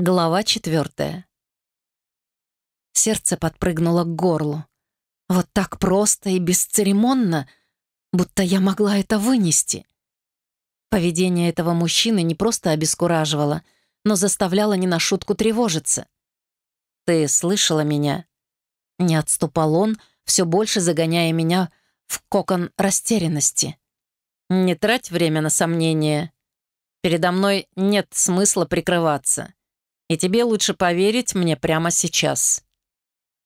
Глава четвертая. Сердце подпрыгнуло к горлу. Вот так просто и бесцеремонно, будто я могла это вынести. Поведение этого мужчины не просто обескураживало, но заставляло не на шутку тревожиться. «Ты слышала меня?» Не отступал он, все больше загоняя меня в кокон растерянности. «Не трать время на сомнения. Передо мной нет смысла прикрываться и тебе лучше поверить мне прямо сейчас».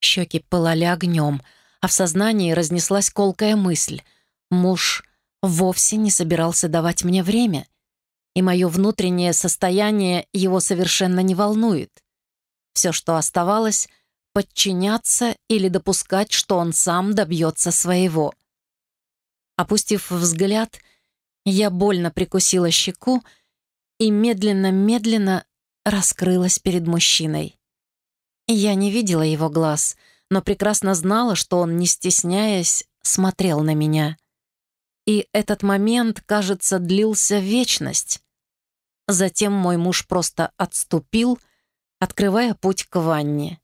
Щеки пылали огнем, а в сознании разнеслась колкая мысль. Муж вовсе не собирался давать мне время, и мое внутреннее состояние его совершенно не волнует. Все, что оставалось — подчиняться или допускать, что он сам добьется своего. Опустив взгляд, я больно прикусила щеку и медленно-медленно раскрылась перед мужчиной. Я не видела его глаз, но прекрасно знала, что он, не стесняясь, смотрел на меня. И этот момент, кажется, длился вечность. Затем мой муж просто отступил, открывая путь к ванне.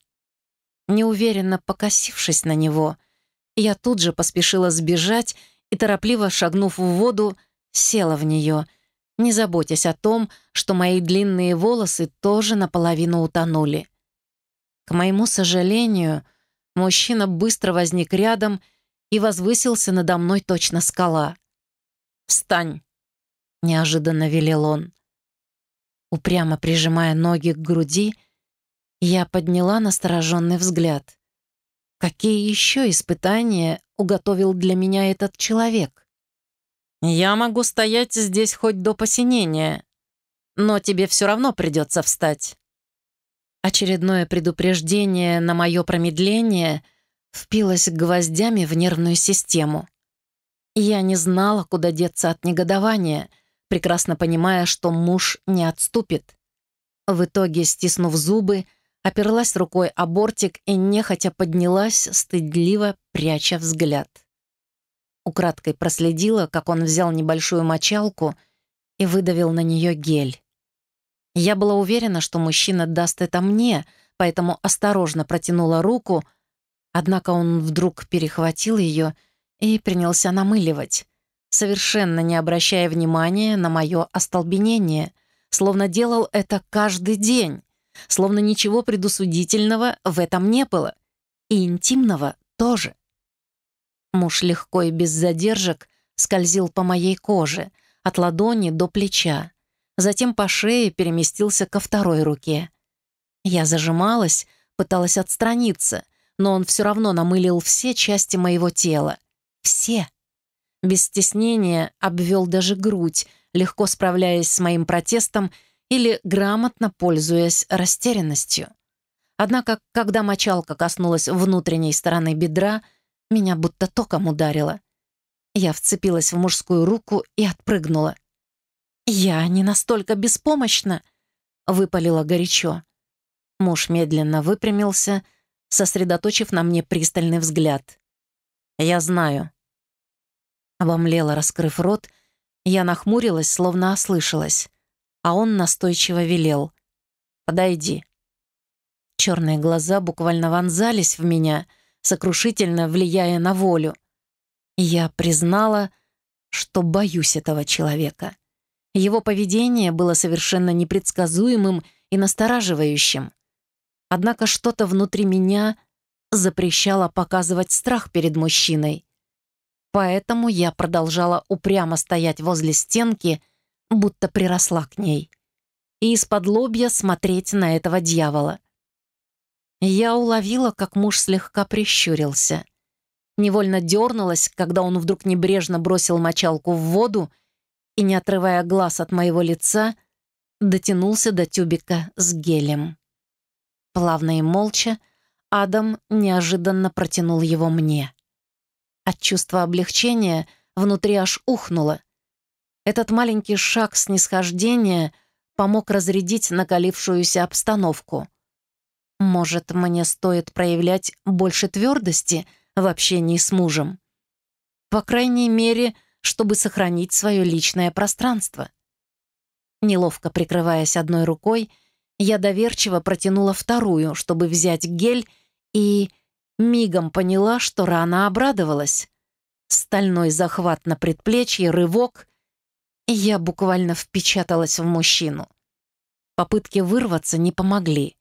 Неуверенно покосившись на него, я тут же поспешила сбежать и, торопливо шагнув в воду, села в нее — не заботясь о том, что мои длинные волосы тоже наполовину утонули. К моему сожалению, мужчина быстро возник рядом и возвысился надо мной точно скала. «Встань!» — неожиданно велел он. Упрямо прижимая ноги к груди, я подняла настороженный взгляд. Какие еще испытания уготовил для меня этот человек? «Я могу стоять здесь хоть до посинения, но тебе все равно придется встать». Очередное предупреждение на мое промедление впилось гвоздями в нервную систему. Я не знала, куда деться от негодования, прекрасно понимая, что муж не отступит. В итоге, стиснув зубы, оперлась рукой о бортик и нехотя поднялась, стыдливо пряча взгляд. Украдкой проследила, как он взял небольшую мочалку и выдавил на нее гель. Я была уверена, что мужчина даст это мне, поэтому осторожно протянула руку, однако он вдруг перехватил ее и принялся намыливать, совершенно не обращая внимания на мое остолбенение, словно делал это каждый день, словно ничего предусудительного в этом не было, и интимного тоже. Муж легко и без задержек скользил по моей коже, от ладони до плеча. Затем по шее переместился ко второй руке. Я зажималась, пыталась отстраниться, но он все равно намылил все части моего тела. Все. Без стеснения обвел даже грудь, легко справляясь с моим протестом или грамотно пользуясь растерянностью. Однако, когда мочалка коснулась внутренней стороны бедра, меня будто током ударило. Я вцепилась в мужскую руку и отпрыгнула. «Я не настолько беспомощна!» — выпалила горячо. Муж медленно выпрямился, сосредоточив на мне пристальный взгляд. «Я знаю». Обомлела, раскрыв рот, я нахмурилась, словно ослышалась, а он настойчиво велел. «Подойди». Черные глаза буквально вонзались в меня — сокрушительно влияя на волю. Я признала, что боюсь этого человека. Его поведение было совершенно непредсказуемым и настораживающим. Однако что-то внутри меня запрещало показывать страх перед мужчиной. Поэтому я продолжала упрямо стоять возле стенки, будто приросла к ней, и из-под лобья смотреть на этого дьявола — я уловила, как муж слегка прищурился. Невольно дернулась, когда он вдруг небрежно бросил мочалку в воду и, не отрывая глаз от моего лица, дотянулся до тюбика с гелем. Плавно и молча Адам неожиданно протянул его мне. От чувства облегчения внутри аж ухнуло. Этот маленький шаг снисхождения помог разрядить накалившуюся обстановку — может, мне стоит проявлять больше твердости в общении с мужем? По крайней мере, чтобы сохранить свое личное пространство. Неловко прикрываясь одной рукой, Я доверчиво протянула вторую, чтобы взять гель, и мигом поняла, что рана обрадовалась. Стальной захват на предплечье, рывок, и я буквально впечаталась в мужчину. Попытки вырваться не помогли.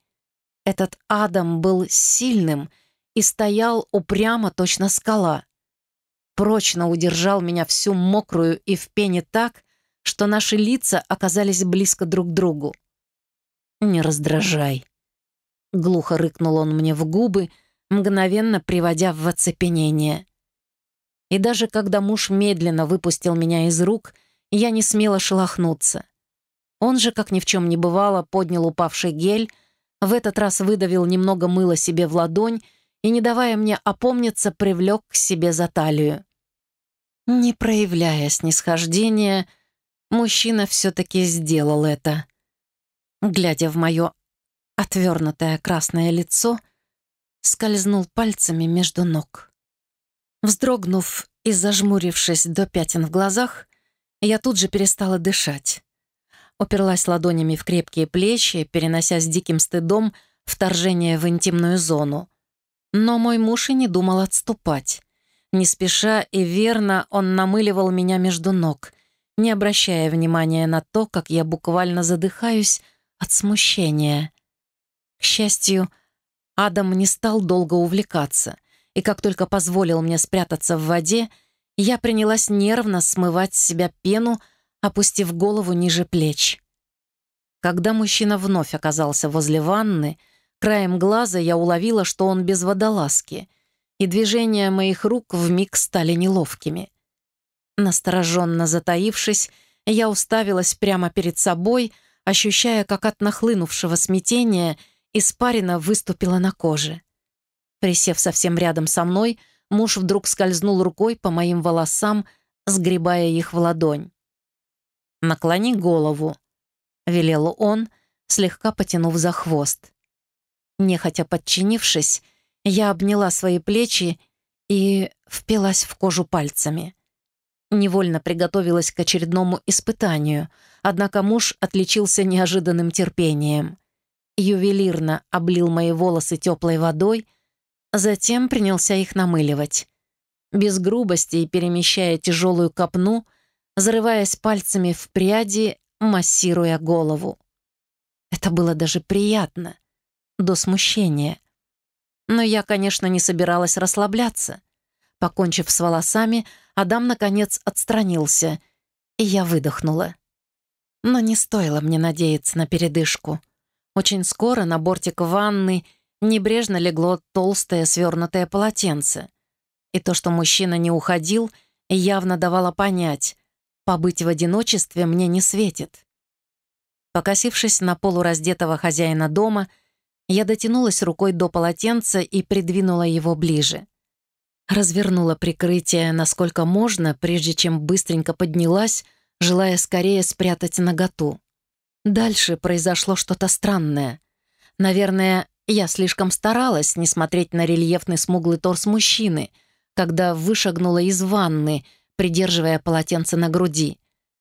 Этот Адам был сильным и стоял упрямо точно скала. Прочно удержал меня всю мокрую и в пене так, что наши лица оказались близко друг к другу. «Не раздражай», — глухо рыкнул он мне в губы, мгновенно приводя в оцепенение. И даже когда муж медленно выпустил меня из рук, я не смела шелохнуться. Он же, как ни в чем не бывало, поднял упавший гель, в этот раз выдавил немного мыла себе в ладонь и, не давая мне опомниться, привлек к себе за талию. Не проявляя снисхождения, мужчина все-таки сделал это. Глядя в мое отвернутое красное лицо, скользнул пальцами между ног. Вздрогнув и зажмурившись до пятен в глазах, я тут же перестала дышать. Уперлась ладонями в крепкие плечи, перенося с диким стыдом вторжение в интимную зону. Но мой муж и не думал отступать. Не спеша и верно он намыливал меня между ног, не обращая внимания на то, как я буквально задыхаюсь от смущения. К счастью, Адам не стал долго увлекаться, и как только позволил мне спрятаться в воде, я принялась нервно смывать с себя пену, опустив голову ниже плеч. Когда мужчина вновь оказался возле ванны, краем глаза я уловила, что он без водолазки, и движения моих рук вмиг стали неловкими. Настороженно затаившись, я уставилась прямо перед собой, ощущая, как от нахлынувшего смятения испарина выступила на коже. Присев совсем рядом со мной, муж вдруг скользнул рукой по моим волосам, сгребая их в ладонь. «Наклони голову», — велел он, слегка потянув за хвост. Нехотя подчинившись, я обняла свои плечи и впилась в кожу пальцами. Невольно приготовилась к очередному испытанию, однако муж отличился неожиданным терпением. Ювелирно облил мои волосы теплой водой, затем принялся их намыливать. Без грубости и перемещая тяжелую копну — зарываясь пальцами в пряди, массируя голову. Это было даже приятно, до смущения. Но я, конечно, не собиралась расслабляться. Покончив с волосами, Адам, наконец, отстранился, и я выдохнула. Но не стоило мне надеяться на передышку. Очень скоро на бортик ванны небрежно легло толстое свернутое полотенце. И то, что мужчина не уходил, явно давало понять, Побыть в одиночестве мне не светит. Покосившись на полураздетого хозяина дома, я дотянулась рукой до полотенца и придвинула его ближе. Развернула прикрытие насколько можно, прежде чем быстренько поднялась, желая скорее спрятать наготу. Дальше произошло что-то странное. Наверное, я слишком старалась не смотреть на рельефный смуглый торс мужчины, когда вышагнула из ванны — придерживая полотенце на груди,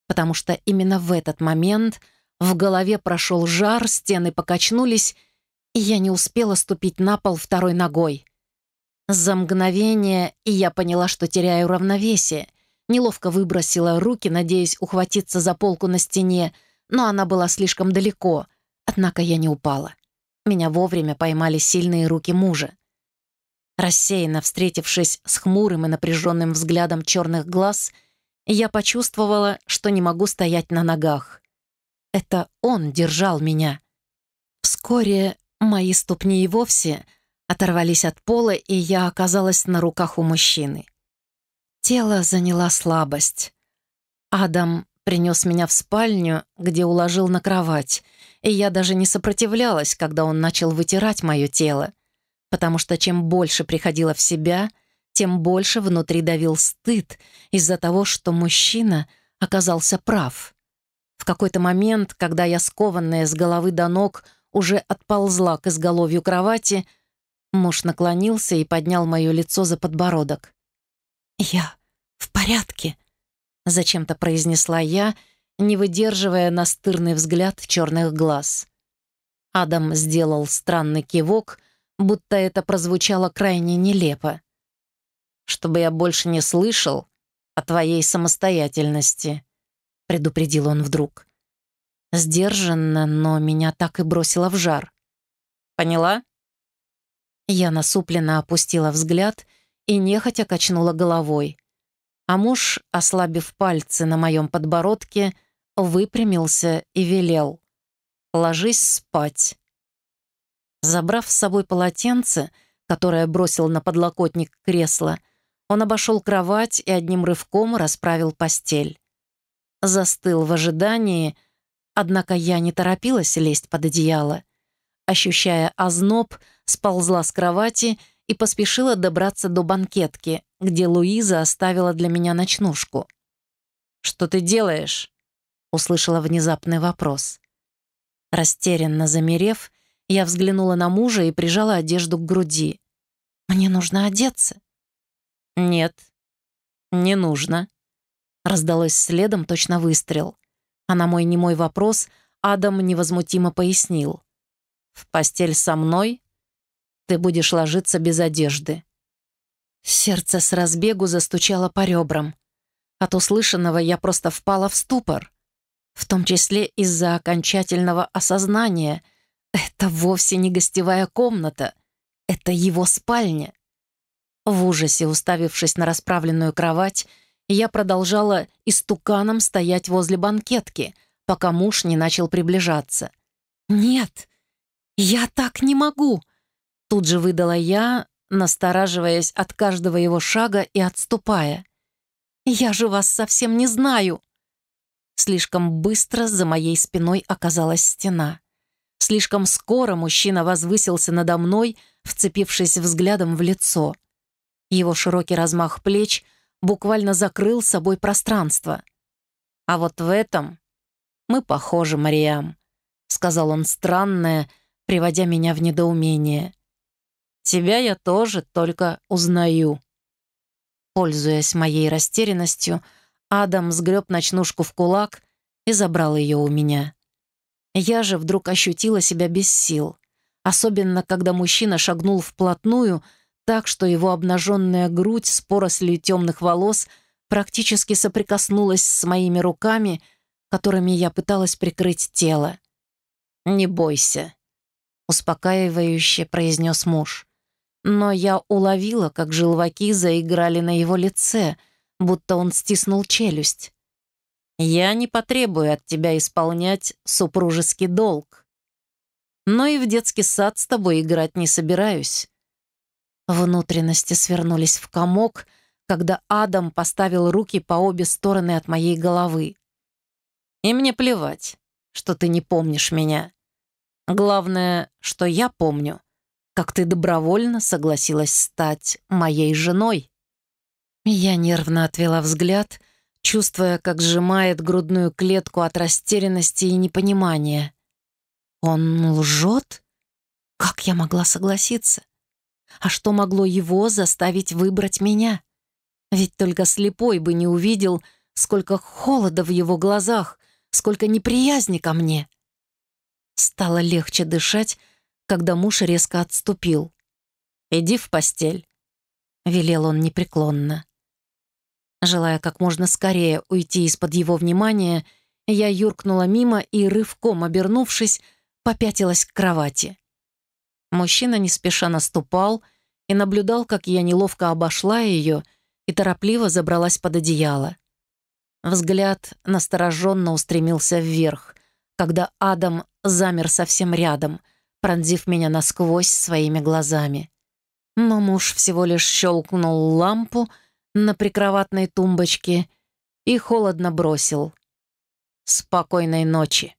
потому что именно в этот момент в голове прошел жар, стены покачнулись, и я не успела ступить на пол второй ногой. За мгновение я поняла, что теряю равновесие, неловко выбросила руки, надеясь ухватиться за полку на стене, но она была слишком далеко, однако я не упала. Меня вовремя поймали сильные руки мужа. Рассеянно встретившись с хмурым и напряженным взглядом черных глаз, я почувствовала, что не могу стоять на ногах. Это он держал меня. Вскоре мои ступни и вовсе оторвались от пола, и я оказалась на руках у мужчины. Тело заняла слабость. Адам принес меня в спальню, где уложил на кровать, и я даже не сопротивлялась, когда он начал вытирать мое тело потому что чем больше приходила в себя, тем больше внутри давил стыд из-за того, что мужчина оказался прав. В какой-то момент, когда я, скованная с головы до ног, уже отползла к изголовью кровати, муж наклонился и поднял мое лицо за подбородок. «Я в порядке», — зачем-то произнесла я, не выдерживая настырный взгляд черных глаз. Адам сделал странный кивок, будто это прозвучало крайне нелепо. «Чтобы я больше не слышал о твоей самостоятельности», — предупредил он вдруг. Сдержанно, но меня так и бросило в жар. «Поняла?» Я насупленно опустила взгляд и нехотя качнула головой. А муж, ослабив пальцы на моем подбородке, выпрямился и велел. «Ложись спать». Забрав с собой полотенце, которое бросил на подлокотник кресла, он обошел кровать и одним рывком расправил постель. Застыл в ожидании, однако я не торопилась лезть под одеяло. Ощущая озноб, сползла с кровати и поспешила добраться до банкетки, где Луиза оставила для меня ночнушку. «Что ты делаешь?» — услышала внезапный вопрос. Растерянно замерев, я взглянула на мужа и прижала одежду к груди. «Мне нужно одеться». «Нет, не нужно», — раздалось следом точно выстрел. А на мой немой вопрос Адам невозмутимо пояснил. «В постель со мной ты будешь ложиться без одежды». Сердце с разбегу застучало по ребрам. От услышанного я просто впала в ступор, в том числе из-за окончательного осознания. Это вовсе не гостевая комната, это его спальня. В ужасе, уставившись на расправленную кровать, я продолжала истуканом стоять возле банкетки, пока муж не начал приближаться. «Нет, я так не могу!» Тут же выдала я, настораживаясь от каждого его шага и отступая. «Я же вас совсем не знаю!» Слишком быстро за моей спиной оказалась стена. Слишком скоро мужчина возвысился надо мной, вцепившись взглядом в лицо. Его широкий размах плеч буквально закрыл собой пространство. «А вот в этом мы похожи, Мариам», — сказал он странное, приводя меня в недоумение. Тебя я тоже только узнаю». Пользуясь моей растерянностью, Адам сгреб ночнушку в кулак и забрал ее у меня. Я же вдруг ощутила себя без сил, особенно когда мужчина шагнул вплотную, так что его обнаженная грудь с порослью темных волос практически соприкоснулась с моими руками, которыми я пыталась прикрыть тело. «Не бойся», — успокаивающе произнес муж но я уловила, как желваки заиграли на его лице, будто он стиснул челюсть. «Я не потребую от тебя исполнять супружеский долг. Но и в детский сад с тобой играть не собираюсь». Внутренности свернулись в комок, когда Адам поставил руки по обе стороны от моей головы. «И мне плевать, что ты не помнишь меня. Главное, что я помню, как ты добровольно согласилась стать моей женой». Я нервно отвела взгляд, чувствуя, как сжимает грудную клетку от растерянности и непонимания. «Он лжет? Как я могла согласиться? А что могло его заставить выбрать меня? Ведь только слепой бы не увидел, сколько холода в его глазах, сколько неприязни ко мне». Стало легче дышать, когда муж резко отступил. «Иди в постель», — велел он непреклонно. Желая как можно скорее уйти из-под его внимания, я юркнула мимо и, рывком обернувшись, попятилась к кровати. Мужчина не спеша наступал и наблюдал, как я неловко обошла ее и торопливо забралась под одеяло. Взгляд настороженно устремился вверх, когда Адам замер совсем рядом — пронзив меня насквозь своими глазами. Но муж всего лишь щелкнул лампу на прикроватной тумбочке и холодно бросил. «Спокойной ночи».